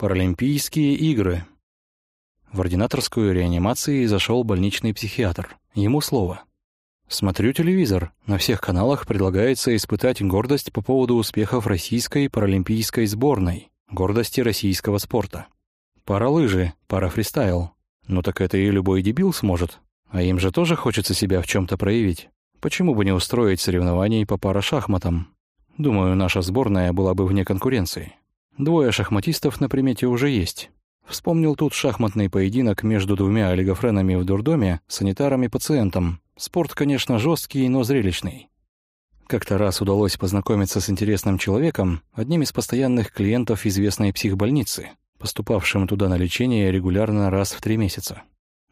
Паралимпийские игры. В ординаторскую реанимации зашел больничный психиатр. Ему слово. Смотрю телевизор. На всех каналах предлагается испытать гордость по поводу успехов российской паралимпийской сборной, гордости российского спорта. Пара лыжи, пара фристайл. Ну так это и любой дебил сможет. А им же тоже хочется себя в чем то проявить. Почему бы не устроить соревнований по парашахматам? Думаю, наша сборная была бы вне конкуренции. Двое шахматистов на примете уже есть. Вспомнил тут шахматный поединок между двумя олигофренами в дурдоме, санитаром и пациентом, Спорт, конечно, жесткий, но зрелищный. Как-то раз удалось познакомиться с интересным человеком, одним из постоянных клиентов известной психбольницы, поступавшим туда на лечение регулярно раз в три месяца.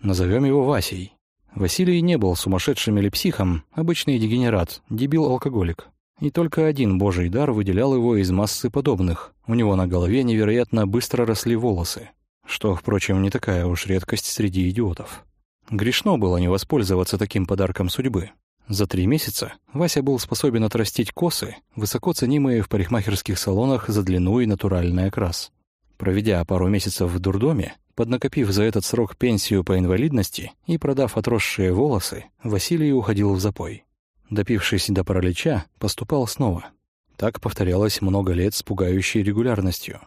Назовем его Васей. Василий не был сумасшедшим или психом, обычный дегенерат, дебил-алкоголик. И только один божий дар выделял его из массы подобных. У него на голове невероятно быстро росли волосы, что, впрочем, не такая уж редкость среди идиотов. Грешно было не воспользоваться таким подарком судьбы. За три месяца Вася был способен отрастить косы, высоко ценимые в парикмахерских салонах за длину и натуральный окрас. Проведя пару месяцев в дурдоме, поднакопив за этот срок пенсию по инвалидности и продав отросшие волосы, Василий уходил в запой. Допившись до паралича, поступал снова. Так повторялось много лет с пугающей регулярностью.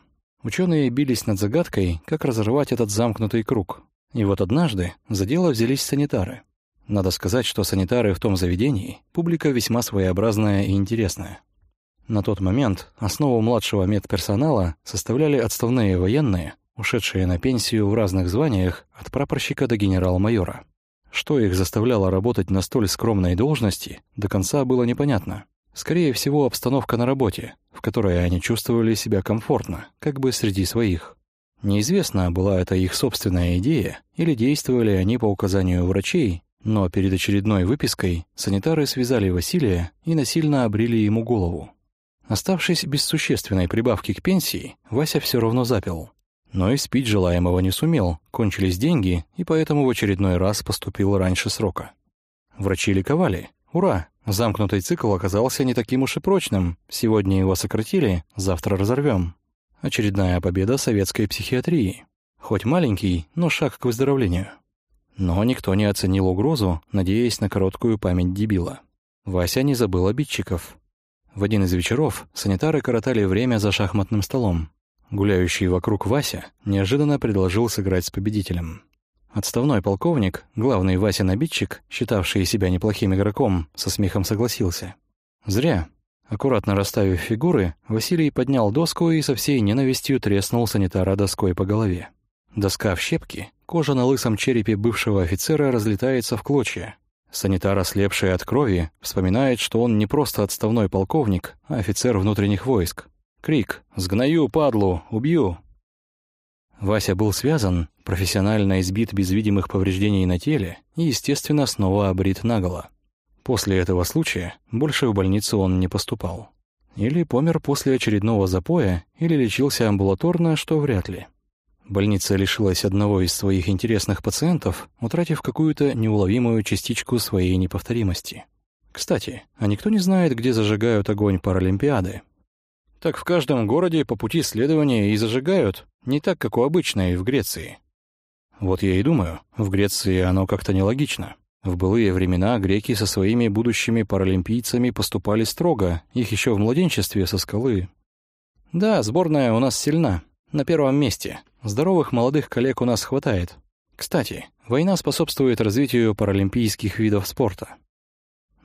Ученые бились над загадкой, как разорвать этот замкнутый круг. И вот однажды за дело взялись санитары. Надо сказать, что санитары в том заведении — публика весьма своеобразная и интересная. На тот момент основу младшего медперсонала составляли отставные военные, ушедшие на пенсию в разных званиях от прапорщика до генерал-майора. Что их заставляло работать на столь скромной должности, до конца было непонятно. Скорее всего, обстановка на работе, в которой они чувствовали себя комфортно, как бы среди своих. Неизвестно, была это их собственная идея или действовали они по указанию врачей, но перед очередной выпиской санитары связали Василия и насильно обрили ему голову. Оставшись без существенной прибавки к пенсии, Вася все равно запил. Но и спить желаемого не сумел, кончились деньги, и поэтому в очередной раз поступил раньше срока. Врачи ликовали. Ура! Замкнутый цикл оказался не таким уж и прочным. Сегодня его сократили, завтра разорвем. Очередная победа советской психиатрии. Хоть маленький, но шаг к выздоровлению. Но никто не оценил угрозу, надеясь на короткую память дебила. Вася не забыл обидчиков. В один из вечеров санитары коротали время за шахматным столом. Гуляющий вокруг Вася неожиданно предложил сыграть с победителем. Отставной полковник, главный Васин обидчик, считавший себя неплохим игроком, со смехом согласился. Зря. Аккуратно расставив фигуры, Василий поднял доску и со всей ненавистью треснул санитара доской по голове. Доска в щепки, кожа на лысом черепе бывшего офицера разлетается в клочья. Санитар, ослепший от крови, вспоминает, что он не просто отставной полковник, а офицер внутренних войск. Крик «Сгною, падлу! Убью!» Вася был связан, профессионально избит без видимых повреждений на теле и, естественно, снова обрит наголо. После этого случая больше в больницу он не поступал. Или помер после очередного запоя, или лечился амбулаторно, что вряд ли. Больница лишилась одного из своих интересных пациентов, утратив какую-то неуловимую частичку своей неповторимости. Кстати, а никто не знает, где зажигают огонь Паралимпиады? Так в каждом городе по пути следования и зажигают, не так, как у обычной в Греции. Вот я и думаю, в Греции оно как-то нелогично. В былые времена греки со своими будущими паралимпийцами поступали строго, их еще в младенчестве со скалы. Да, сборная у нас сильна, на первом месте. Здоровых молодых коллег у нас хватает. Кстати, война способствует развитию паралимпийских видов спорта.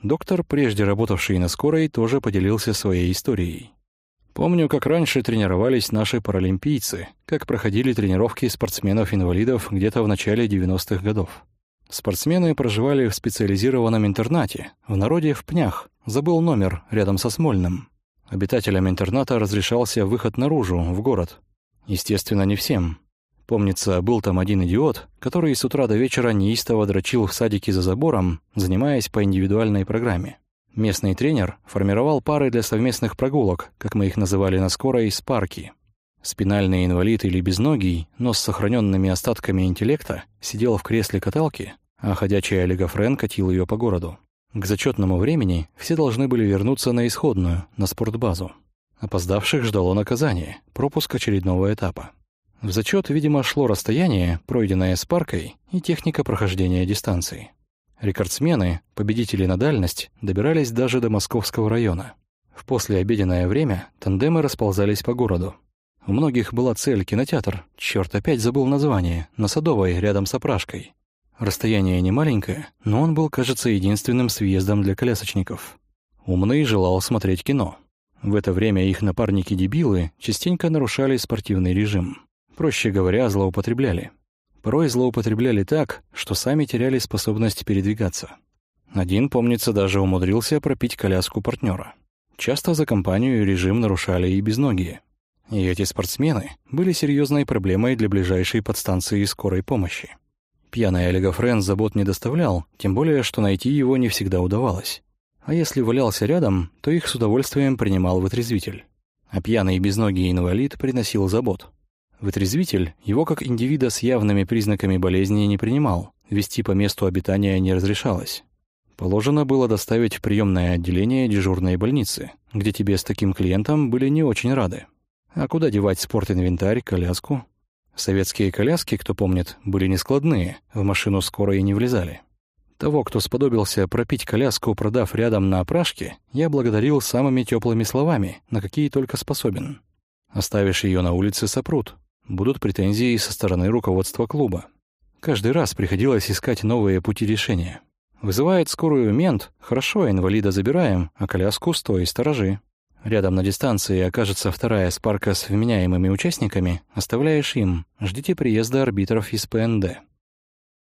Доктор, прежде работавший на скорой, тоже поделился своей историей. Помню, как раньше тренировались наши паралимпийцы, как проходили тренировки спортсменов-инвалидов где-то в начале 90-х годов. Спортсмены проживали в специализированном интернате, в народе в Пнях, забыл номер, рядом со Смольным. Обитателям интерната разрешался выход наружу, в город. Естественно, не всем. Помнится, был там один идиот, который с утра до вечера неистово дрочил в садике за забором, занимаясь по индивидуальной программе. Местный тренер формировал пары для совместных прогулок, как мы их называли на скорой, спарки. Спинальный инвалид или безногий, но с сохраненными остатками интеллекта, сидел в кресле каталки, а ходячий олигофрен катил ее по городу. К зачетному времени все должны были вернуться на исходную, на спортбазу. Опоздавших ждало наказание, пропуск очередного этапа. В зачет, видимо, шло расстояние, пройденное с паркой, и техника прохождения дистанции. Рекордсмены, победители на дальность, добирались даже до московского района. В послеобеденное время тандемы расползались по городу. У многих была цель кинотеатр, черт, опять забыл название, на Садовой, рядом с опрашкой. Расстояние не маленькое, но он был, кажется, единственным съездом для колясочников. Умный желал смотреть кино. В это время их напарники-дебилы частенько нарушали спортивный режим. Проще говоря, злоупотребляли. Порой злоупотребляли так, что сами теряли способность передвигаться. Один, помнится, даже умудрился пропить коляску партнера. Часто за компанию режим нарушали и безногие. И эти спортсмены были серьезной проблемой для ближайшей подстанции скорой помощи. Пьяный олигофрен забот не доставлял, тем более, что найти его не всегда удавалось. А если валялся рядом, то их с удовольствием принимал вытрезвитель. А пьяный безногий инвалид приносил забот. Вытрезвитель его как индивида с явными признаками болезни не принимал, вести по месту обитания не разрешалось. Положено было доставить в приемное отделение дежурной больницы, где тебе с таким клиентом были не очень рады. А куда девать спортинвентарь, коляску? Советские коляски, кто помнит, были нескладные, в машину скоро и не влезали. Того, кто сподобился пропить коляску, продав рядом на опрашке, я благодарил самыми теплыми словами, на какие только способен. Оставишь ее на улице сопрут, будут претензии со стороны руководства клуба. Каждый раз приходилось искать новые пути решения. Вызывает скорую мент, хорошо, инвалида забираем, а коляску стой, сторожи. Рядом на дистанции окажется вторая спарка с вменяемыми участниками, оставляешь им, ждите приезда арбитров из ПНД.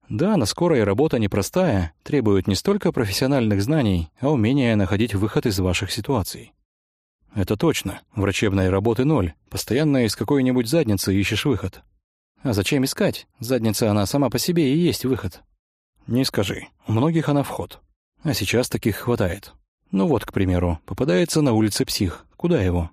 Да, на скорой работа непростая, требует не столько профессиональных знаний, а умения находить выход из ваших ситуаций. Это точно. Врачебной работы ноль. Постоянно из какой-нибудь задницы ищешь выход. А зачем искать? Задница она сама по себе и есть выход. Не скажи. У многих она вход. А сейчас таких хватает. Ну вот, к примеру, попадается на улице псих. Куда его?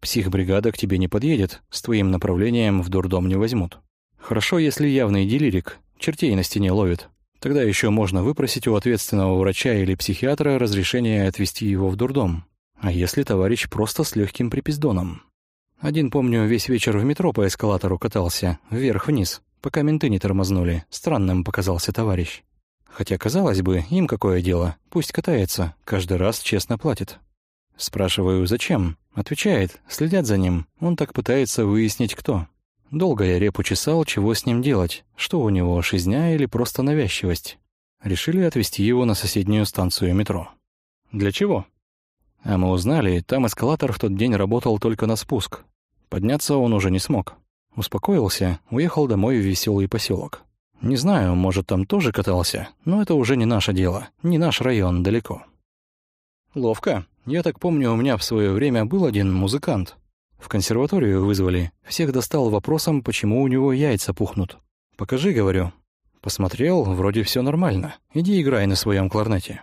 Психбригада к тебе не подъедет, с твоим направлением в дурдом не возьмут. Хорошо, если явный делирик, чертей на стене ловит. Тогда еще можно выпросить у ответственного врача или психиатра разрешение отвезти его в дурдом. А если товарищ просто с легким припиздоном? Один, помню, весь вечер в метро по эскалатору катался, вверх-вниз, пока менты не тормознули. Странным показался товарищ. Хотя, казалось бы, им какое дело, пусть катается, каждый раз честно платит. Спрашиваю, зачем? Отвечает, следят за ним, он так пытается выяснить, кто. Долго я репу чесал, чего с ним делать, что у него, шизня или просто навязчивость. Решили отвезти его на соседнюю станцию метро. Для чего? А мы узнали, там эскалатор в тот день работал только на спуск. Подняться он уже не смог. Успокоился, уехал домой в веселый поселок. Не знаю, может, там тоже катался, но это уже не наше дело, не наш район далеко. Ловко. Я так помню, у меня в свое время был один музыкант. В консерваторию вызвали. Всех достал вопросом, почему у него яйца пухнут. «Покажи», — говорю. Посмотрел, вроде все нормально. Иди играй на своем кларнете.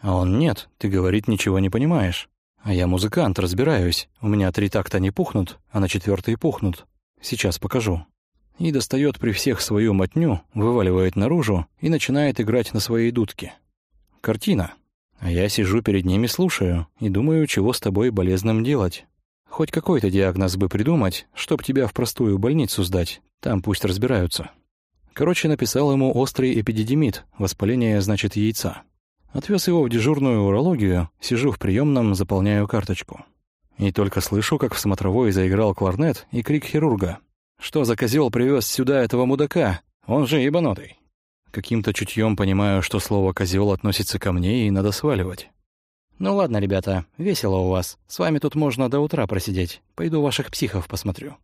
А он нет, ты, говорит, ничего не понимаешь. А я музыкант, разбираюсь. У меня три такта не пухнут, а на четвертый пухнут. Сейчас покажу. И достает при всех свою мотню, вываливает наружу и начинает играть на своей дудке. Картина. А я сижу перед ними, слушаю и думаю, чего с тобой болезным делать. Хоть какой-то диагноз бы придумать, чтоб тебя в простую больницу сдать, там пусть разбираются. Короче, написал ему острый эпидидимит, воспаление, значит, яйца. Отвез его в дежурную урологию, сижу в приемном, заполняю карточку. И только слышу, как в смотровой заиграл кларнет и крик хирурга. «Что за козел привез сюда этого мудака? Он же ебанутый!» Каким-то чутьем понимаю, что слово «козел» относится ко мне и надо сваливать. «Ну ладно, ребята, весело у вас. С вами тут можно до утра просидеть. Пойду ваших психов посмотрю.